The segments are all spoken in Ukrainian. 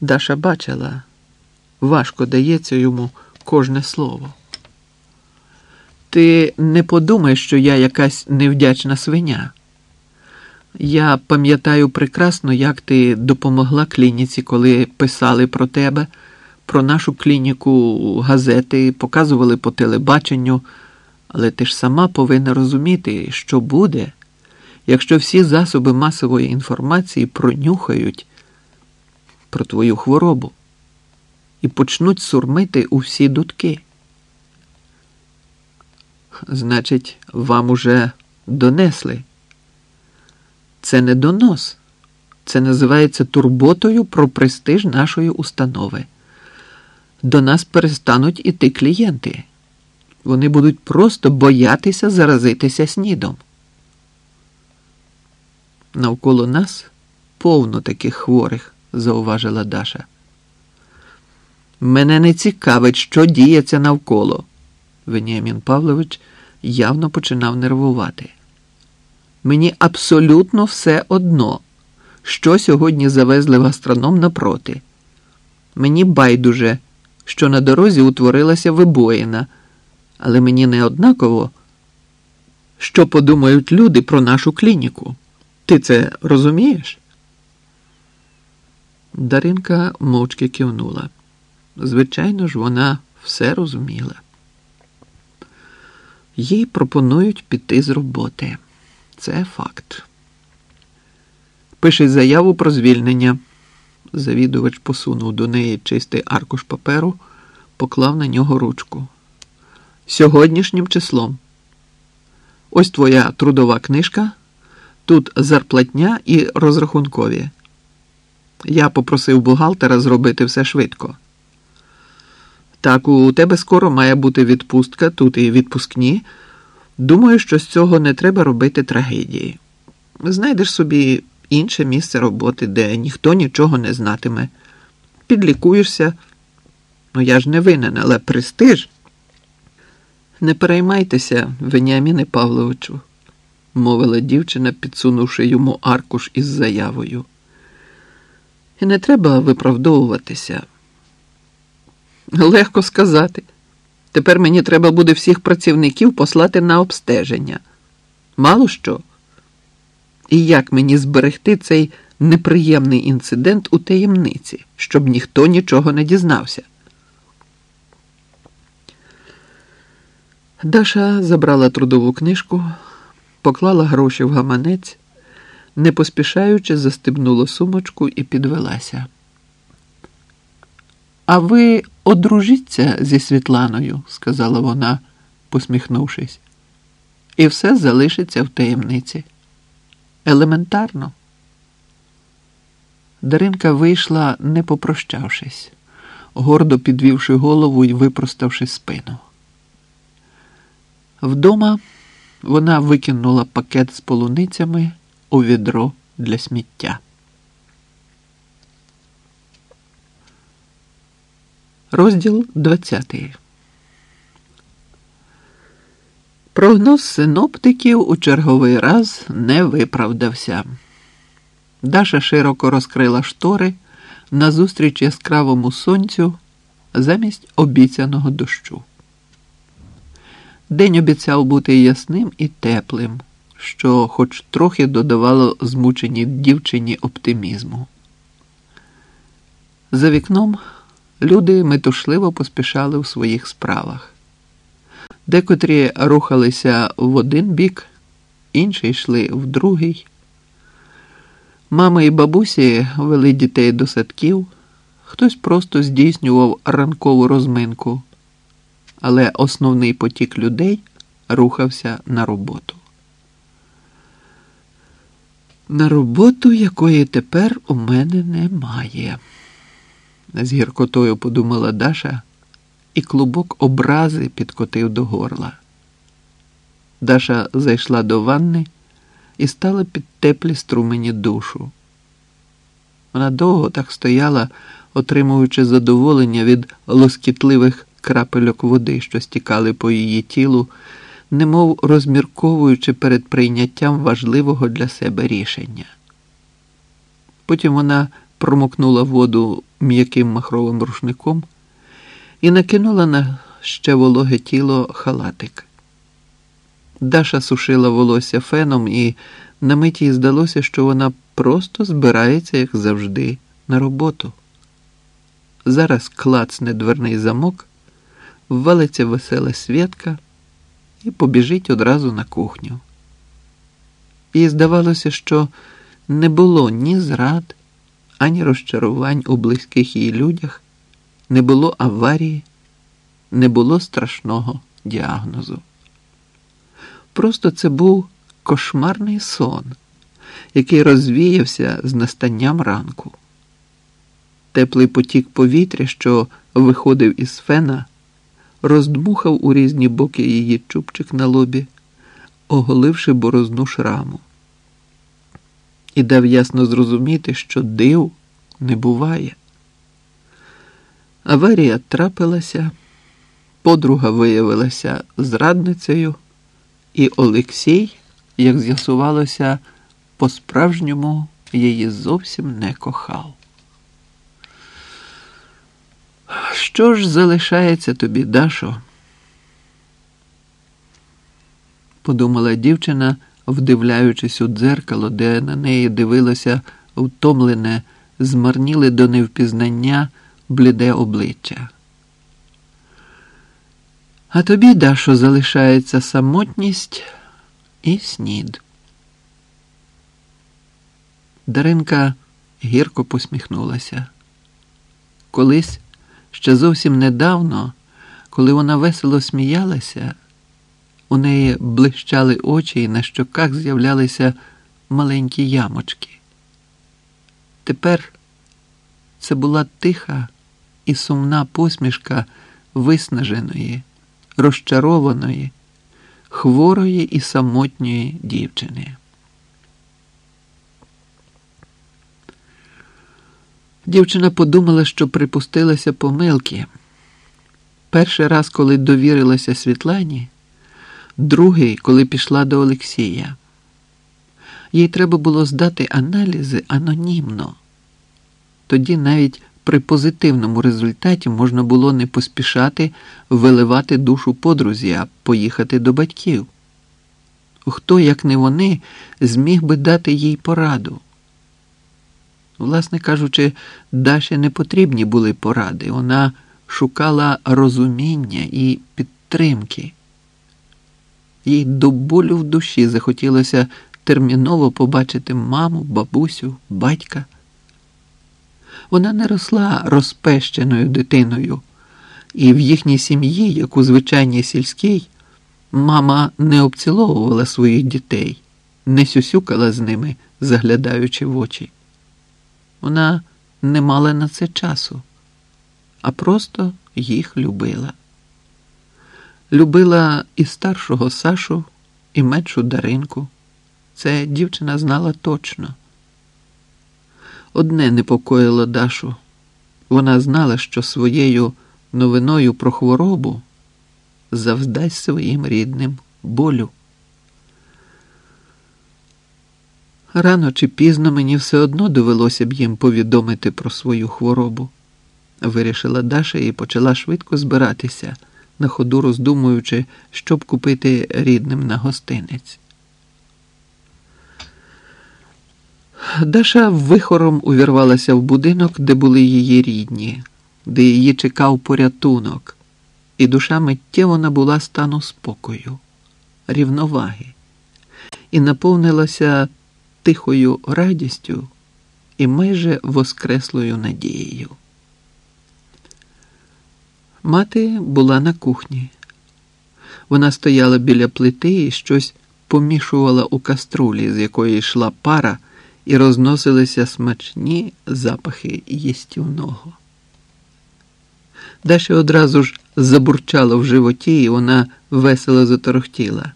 Даша бачила, важко дається йому кожне слово. Ти не подумай, що я якась невдячна свиня. Я пам'ятаю прекрасно, як ти допомогла клініці, коли писали про тебе, про нашу клініку газети, показували по телебаченню, але ти ж сама повинна розуміти, що буде, якщо всі засоби масової інформації пронюхають про твою хворобу і почнуть сурмити у всі дудки. Значить, вам уже донесли. Це не донос. Це називається турботою про престиж нашої установи. До нас перестануть іти клієнти. Вони будуть просто боятися заразитися снідом. Навколо нас повно таких хворих, зауважила Даша. Мене не цікавить, що діється навколо. Веніамін Павлович явно починав нервувати. Мені абсолютно все одно, що сьогодні завезли в астроном напроти. Мені байдуже, що на дорозі утворилася вибоїна, але мені не однаково, що подумають люди про нашу клініку. Ти це розумієш? Даринка мовчки кивнула. Звичайно ж, вона все розуміла. Їй пропонують піти з роботи. Це факт. Пише заяву про звільнення. Завідувач посунув до неї чистий аркуш паперу, поклав на нього ручку. Сьогоднішнім числом. Ось твоя трудова книжка. Тут зарплатня і розрахункові. Я попросив бухгалтера зробити все швидко. Так, у тебе скоро має бути відпустка, тут і відпускні. Думаю, що з цього не треба робити трагедії. Знайдеш собі інше місце роботи, де ніхто нічого не знатиме. Підлікуєшся. Ну я ж не винен, але престиж. Не переймайтеся, Веніаміне Павловичу, мовила дівчина, підсунувши йому аркуш із заявою. І не треба виправдовуватися. Легко сказати. Тепер мені треба буде всіх працівників послати на обстеження. Мало що. І як мені зберегти цей неприємний інцидент у таємниці, щоб ніхто нічого не дізнався? Даша забрала трудову книжку, поклала гроші в гаманець, не поспішаючи застебнула сумочку і підвелася. А ви одружіться зі Світланою, сказала вона, посміхнувшись, і все залишиться в таємниці. Елементарно. Даринка вийшла, не попрощавшись, гордо підвівши голову і випроставши спину. Вдома вона викинула пакет з полуницями у відро для сміття. Розділ 20. Прогноз синоптиків у черговий раз не виправдався. Даша широко розкрила штори назустріч яскравому сонцю замість обіцяного дощу. День обіцяв бути ясним і теплим, що хоч трохи додавало змученій дівчині оптимізму. За вікном люди метушливо поспішали в своїх справах. Декотрі рухалися в один бік, інші йшли в другий. Мами і бабусі вели дітей до садків, хтось просто здійснював ранкову розминку, але основний потік людей рухався на роботу. На роботу, якої тепер у мене немає з гіркотою подумала Даша, і клубок образи підкотив до горла. Даша зайшла до ванни і стала під теплі струмені душу. Вона довго так стояла, отримуючи задоволення від лоскітливих крапельок води, що стікали по її тілу, немов розмірковуючи перед прийняттям важливого для себе рішення. Потім вона промокнула воду м'яким махровим рушником і накинула на ще вологе тіло халатик. Даша сушила волосся феном, і на миті їй здалося, що вона просто збирається, як завжди, на роботу. Зараз клацне дверний замок, ввалиться весела святка і побіжить одразу на кухню. Їй здавалося, що не було ні зрад, ані розчарувань у близьких її людях, не було аварії, не було страшного діагнозу. Просто це був кошмарний сон, який розвіявся з настанням ранку. Теплий потік повітря, що виходив із фена, роздмухав у різні боки її чубчик на лобі, оголивши борозну шраму. І дав ясно зрозуміти, що див не буває. Аварія трапилася, подруга виявилася зрадницею, і Олексій, як з'ясувалося, по-справжньому її зовсім не кохав. Що ж залишається тобі, Дашо? подумала дівчина, вдивляючись у дзеркало, де на неї дивилося втомлене, змарніле до невпізнання бліде обличчя. А тобі, Дашо, залишається самотність і снід. Даринка гірко посміхнулася. Колись ще зовсім недавно, коли вона весело сміялася, у неї блищали очі і на щоках з'являлися маленькі ямочки. Тепер це була тиха і сумна посмішка виснаженої, розчарованої, хворої і самотньої дівчини. Дівчина подумала, що припустилася помилки. Перший раз, коли довірилася Світлані, другий, коли пішла до Олексія. Їй треба було здати аналізи анонімно. Тоді навіть при позитивному результаті можна було не поспішати виливати душу подрузі, а поїхати до батьків. Хто, як не вони, зміг би дати їй пораду? Власне кажучи, Даші не потрібні були поради. Вона шукала розуміння і підтримки. Їй до болю в душі захотілося терміново побачити маму, бабусю, батька. Вона не росла розпещеною дитиною, і в їхній сім'ї, як у звичайній сільській, мама не обціловувала своїх дітей, не сюсюкала з ними, заглядаючи в очі. Вона не мала на це часу, а просто їх любила. Любила і старшого Сашу, і меншу Даринку. Це дівчина знала точно. Одне непокоїло Дашу. Вона знала, що своєю новиною про хворобу завдасть своїм рідним болю. Рано чи пізно мені все одно довелося б їм повідомити про свою хворобу, вирішила Даша і почала швидко збиратися, на ходу роздумуючи, щоб купити рідним на гостинець. Даша вихором увірвалася в будинок, де були її рідні, де її чекав порятунок, і душа миттєво набула стану спокою, рівноваги, і наповнилася тихою радістю і майже воскреслою надією. Мати була на кухні. Вона стояла біля плити і щось помішувала у каструлі, з якої йшла пара, і розносилися смачні запахи їстівного. Даша одразу ж забурчала в животі, і вона весело заторохтіла.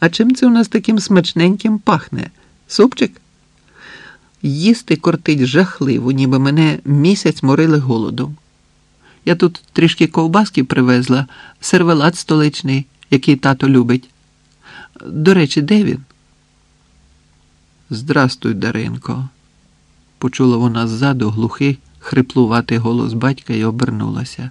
А чим це у нас таким смачненьким пахне? Супчик? Їсти кортить жахливо, ніби мене місяць морили голодом. Я тут трішки ковбаски привезла, сервелат столичний, який тато любить. До речі, де він? Здрастуй, Даринко, почула вона ззаду глухий, хриплуватий голос батька і обернулася.